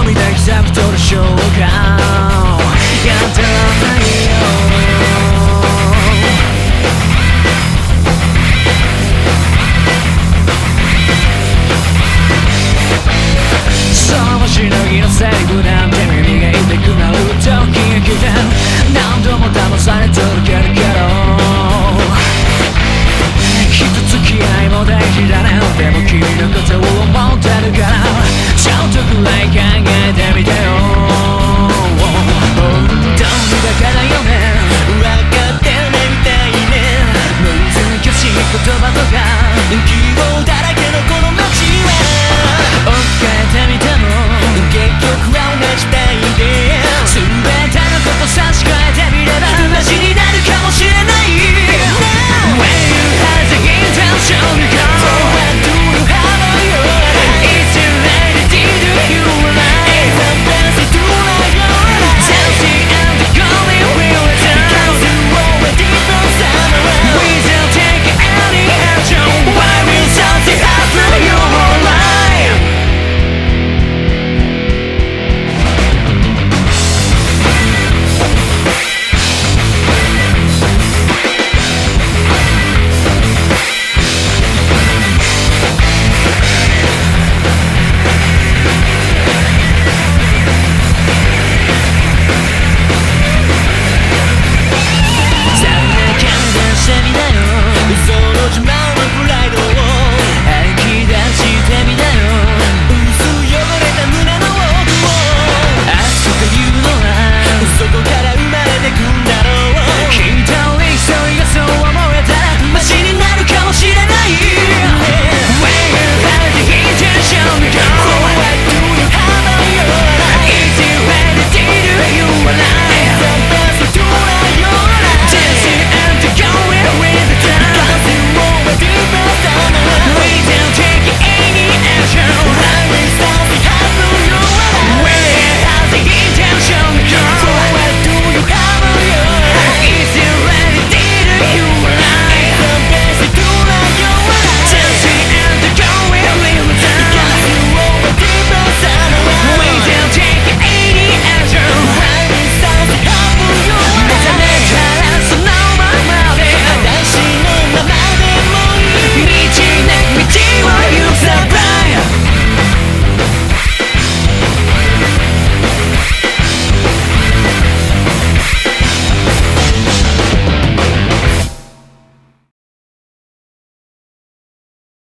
り抱きたくとる瞬間やってらんないよそのしのぎのセリフな。んて耳が痛くな。る時が来て何度も騙されとるけどけど人付き合いも大事だねでも君のことを思ってるからちょっとくらい考えてみてよ。本当にだからよね分かってないみたいね難しい言葉とか